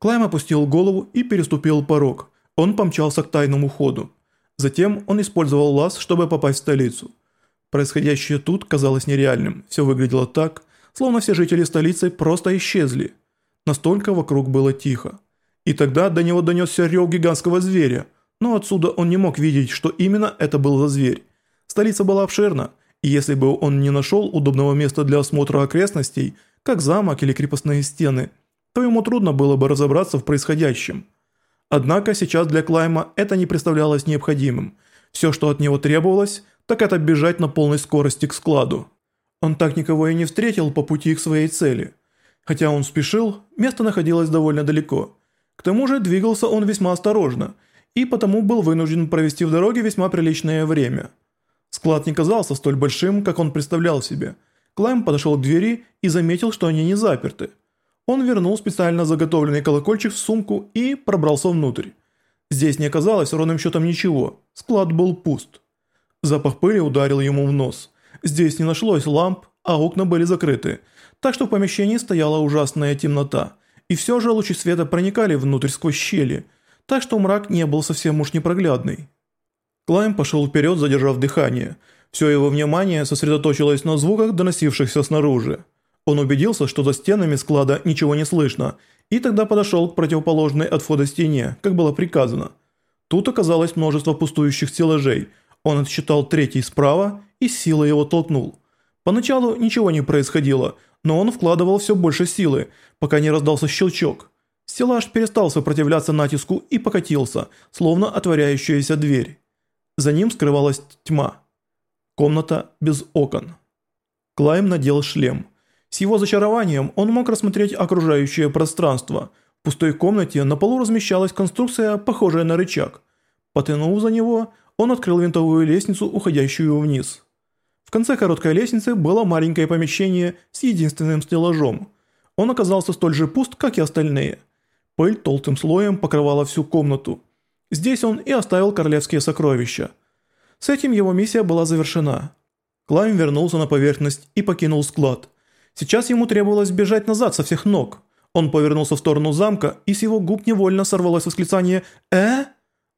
Клайм опустил голову и переступил порог. Он помчался к тайному ходу. Затем он использовал лаз, чтобы попасть в столицу. Происходящее тут казалось нереальным. Все выглядело так, словно все жители столицы просто исчезли. Настолько вокруг было тихо. И тогда до него донесся рев гигантского зверя, но отсюда он не мог видеть, что именно это был за зверь. Столица была обширна, и если бы он не нашел удобного места для осмотра окрестностей, как замок или крепостные стены, то ему трудно было бы разобраться в происходящем. Однако сейчас для Клайма это не представлялось необходимым. Все, что от него требовалось, так это бежать на полной скорости к складу. Он так никого и не встретил по пути к своей цели. Хотя он спешил, место находилось довольно далеко. К тому же двигался он весьма осторожно, и потому был вынужден провести в дороге весьма приличное время. Склад не казался столь большим, как он представлял себе. Клайм подошел к двери и заметил, что они не заперты. Он вернул специально заготовленный колокольчик в сумку и пробрался внутрь. Здесь не оказалось ровным счетом ничего, склад был пуст. Запах пыли ударил ему в нос. Здесь не нашлось ламп, а окна были закрыты, так что в помещении стояла ужасная темнота. И все же лучи света проникали внутрь сквозь щели, так что мрак не был совсем уж непроглядный. Клайм пошел вперед, задержав дыхание. Все его внимание сосредоточилось на звуках, доносившихся снаружи. Он убедился, что за стенами склада ничего не слышно, и тогда подошел к противоположной от входа стене, как было приказано. Тут оказалось множество пустующих стеллажей. Он отсчитал третий справа и силой его толкнул. Поначалу ничего не происходило, но он вкладывал все больше силы, пока не раздался щелчок. Стеллаж перестал сопротивляться натиску и покатился, словно отворяющаяся дверь. За ним скрывалась тьма. Комната без окон. Клайм надел шлем. С его зачарованием он мог рассмотреть окружающее пространство. В пустой комнате на полу размещалась конструкция, похожая на рычаг. Потянув за него, он открыл винтовую лестницу, уходящую вниз. В конце короткой лестницы было маленькое помещение с единственным стеллажом. Он оказался столь же пуст, как и остальные. Пыль толстым слоем покрывала всю комнату. Здесь он и оставил королевские сокровища. С этим его миссия была завершена. Клайм вернулся на поверхность и покинул склад – Сейчас ему требовалось бежать назад со всех ног. Он повернулся в сторону замка, и с его губ невольно сорвалось восклицание «Э?».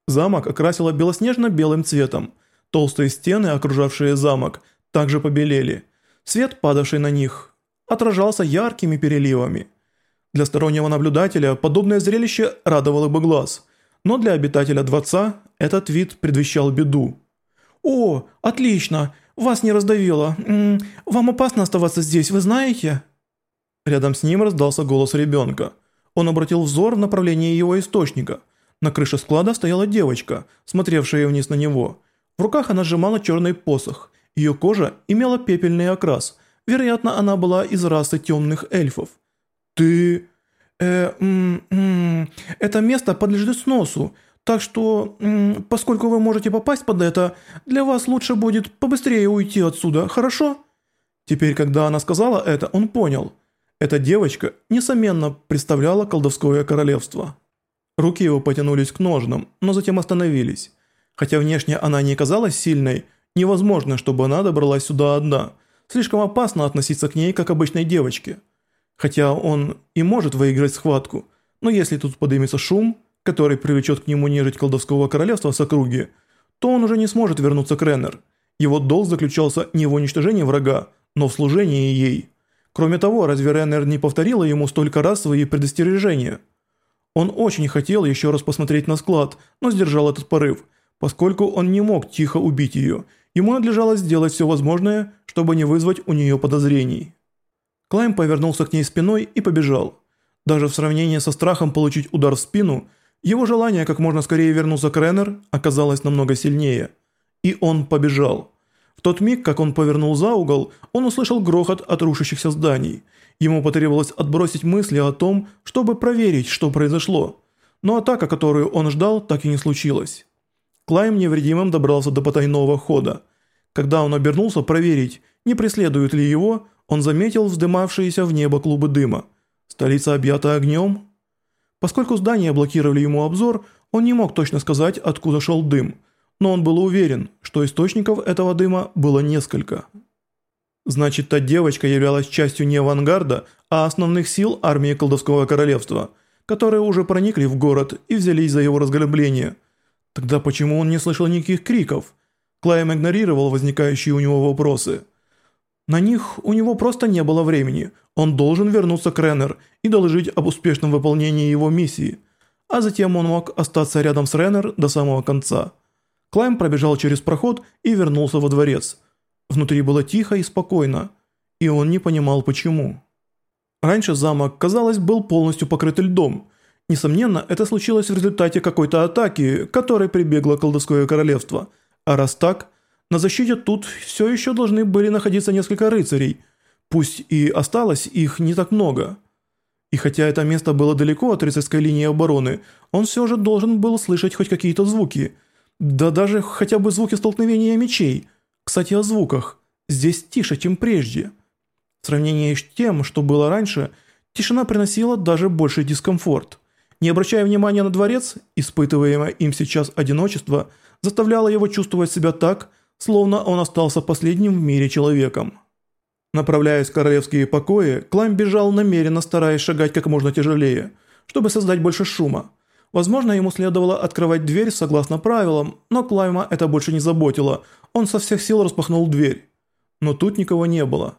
Замок окрасило белоснежно-белым цветом. Толстые стены, окружавшие замок, также побелели. Свет, падавший на них, отражался яркими переливами. Для стороннего наблюдателя подобное зрелище радовало бы глаз, но для обитателя дворца этот вид предвещал беду. «О, отлично! Вас не раздавило. М -м, вам опасно оставаться здесь, вы знаете?» Рядом с ним раздался голос ребенка. Он обратил взор в направлении его источника. На крыше склада стояла девочка, смотревшая вниз на него. В руках она сжимала черный посох. Ее кожа имела пепельный окрас. Вероятно, она была из расы темных эльфов. «Ты...» «Э... М -м, это место подлежит сносу. Так что, поскольку вы можете попасть под это, для вас лучше будет побыстрее уйти отсюда, хорошо?» Теперь, когда она сказала это, он понял. Эта девочка, несомненно, представляла колдовское королевство. Руки его потянулись к ножнам, но затем остановились. Хотя внешне она не казалась сильной, невозможно, чтобы она добралась сюда одна. Слишком опасно относиться к ней, как обычной девочке. Хотя он и может выиграть схватку, но если тут поднимется шум, который привлечет к нему нежить колдовского королевства с округи, то он уже не сможет вернуться к Реннер. Его долг заключался не в уничтожении врага, но в служении ей. Кроме того, разве Реннер не повторила ему столько раз свои предостережения? Он очень хотел еще раз посмотреть на склад, но сдержал этот порыв, поскольку он не мог тихо убить ее. Ему надлежало сделать все возможное, чтобы не вызвать у нее подозрений. Клайм повернулся к ней спиной и побежал. Даже в сравнении со страхом получить удар в спину – его желание как можно скорее вернуться к Реннер оказалось намного сильнее. И он побежал. В тот миг, как он повернул за угол, он услышал грохот от рушащихся зданий. Ему потребовалось отбросить мысли о том, чтобы проверить, что произошло. Но атака, которую он ждал, так и не случилась. Клайм невредимым добрался до потайного хода. Когда он обернулся проверить, не преследуют ли его, он заметил вздымавшиеся в небо клубы дыма. Столица объята огнем? Поскольку здания блокировали ему обзор, он не мог точно сказать, откуда шел дым, но он был уверен, что источников этого дыма было несколько. Значит, та девочка являлась частью не авангарда, а основных сил армии колдовского королевства. которые уже проникли в город и взялись за его разграбление. Тогда почему он не слышал никаких криков? Клайм игнорировал возникающие у него вопросы. На них у него просто не было времени. Он должен вернуться к Реннер и доложить об успешном выполнении его миссии. А затем он мог остаться рядом с Реннер до самого конца. Клайм пробежал через проход и вернулся во дворец. Внутри было тихо и спокойно, и он не понимал почему. Раньше замок, казалось, был полностью покрыт льдом. Несомненно, это случилось в результате какой-то атаки, которой прибегло колдовское королевство. А раз так, на защите тут все еще должны были находиться несколько рыцарей, пусть и осталось их не так много. И хотя это место было далеко от рыцарской линии обороны, он все же должен был слышать хоть какие-то звуки. Да даже хотя бы звуки столкновения мечей. Кстати, о звуках. Здесь тише, чем прежде. В сравнении с тем, что было раньше, тишина приносила даже больший дискомфорт. Не обращая внимания на дворец, испытываемое им сейчас одиночество заставляло его чувствовать себя так, словно он остался последним в мире человеком. Направляясь в королевские покои, Клайм бежал намеренно, стараясь шагать как можно тяжелее, чтобы создать больше шума. Возможно, ему следовало открывать дверь согласно правилам, но Клайма это больше не заботило, он со всех сил распахнул дверь. Но тут никого не было.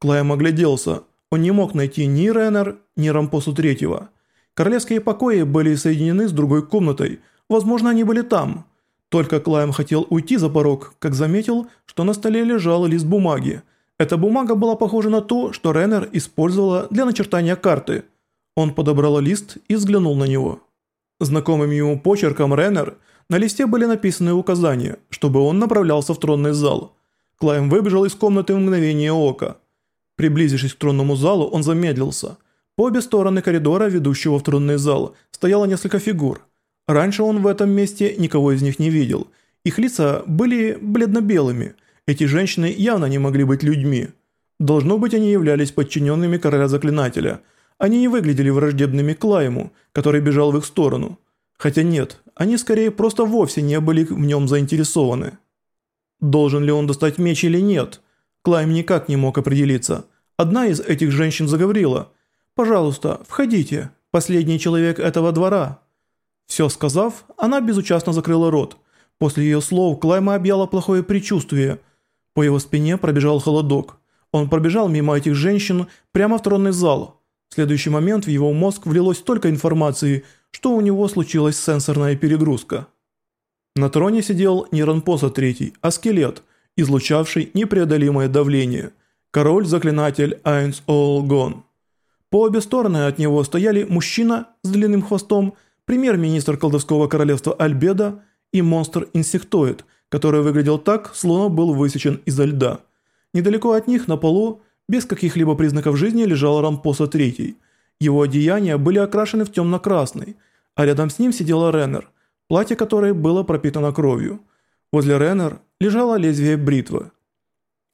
Клайм огляделся. Он не мог найти ни Реннер, ни Рампосу Третьего. Королевские покои были соединены с другой комнатой. Возможно, они были там. Только Клайм хотел уйти за порог, как заметил, что на столе лежал лист бумаги. Эта бумага была похожа на то, что Реннер использовала для начертания карты. Он подобрал лист и взглянул на него. Знакомым ему почерком Реннер на листе были написаны указания, чтобы он направлялся в тронный зал. Клайм выбежал из комнаты в мгновение ока. Приблизившись к тронному залу, он замедлился. По обе стороны коридора, ведущего в тронный зал, стояло несколько фигур. Раньше он в этом месте никого из них не видел. Их лица были бледно-белыми. Эти женщины явно не могли быть людьми. Должно быть, они являлись подчиненными короля-заклинателя. Они не выглядели враждебными Клайму, который бежал в их сторону. Хотя нет, они скорее просто вовсе не были в нем заинтересованы. Должен ли он достать меч или нет? Клайм никак не мог определиться. Одна из этих женщин заговорила. «Пожалуйста, входите, последний человек этого двора». Все сказав, она безучастно закрыла рот. После ее слов Клайма объяло плохое предчувствие. По его спине пробежал холодок. Он пробежал мимо этих женщин прямо в тронный зал. В следующий момент в его мозг влилось столько информации, что у него случилась сенсорная перегрузка. На троне сидел не Ранпоса III, а скелет, излучавший непреодолимое давление – король-заклинатель Айнс Олгон. По обе стороны от него стояли мужчина с длинным хвостом, премьер-министр колдовского королевства Альбеда и монстр-инсектоид, который выглядел так, словно был высечен изо льда. Недалеко от них на полу, без каких-либо признаков жизни, лежал Рампоса III. Его одеяния были окрашены в темно-красный, а рядом с ним сидела Реннер, платье которой было пропитано кровью. Возле Реннер лежало лезвие бритвы.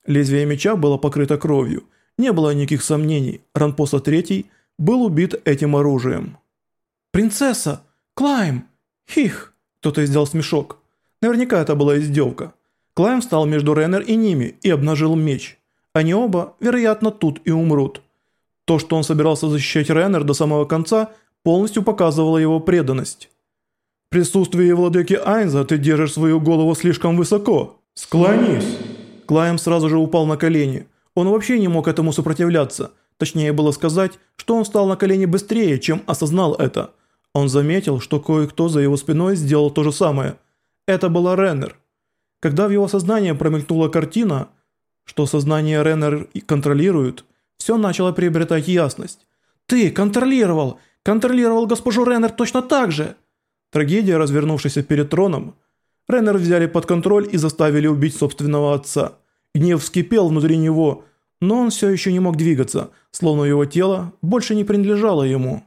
Лезвие меча было покрыто кровью. Не было никаких сомнений, Ранпоса III был убит этим оружием. «Принцесса! Клайм! Хих!» Кто-то издал смешок. Наверняка это была издевка. Клайм встал между Реннер и ними и обнажил меч. Они оба, вероятно, тут и умрут. То, что он собирался защищать Реннер до самого конца, полностью показывало его преданность. В присутствии владыки Айнза ты держишь свою голову слишком высоко. Склонись. Клайм сразу же упал на колени. Он вообще не мог этому сопротивляться. Точнее было сказать, что он встал на колени быстрее, чем осознал это. Он заметил, что кое-кто за его спиной сделал то же самое. Это была Реннер. Когда в его сознании промелькнула картина, что сознание Реннер контролирует, все начало приобретать ясность. «Ты контролировал! Контролировал госпожу Реннер точно так же!» Трагедия, развернувшаяся перед троном, Реннер взяли под контроль и заставили убить собственного отца. Гнев вскипел внутри него, но он все еще не мог двигаться, словно его тело больше не принадлежало ему.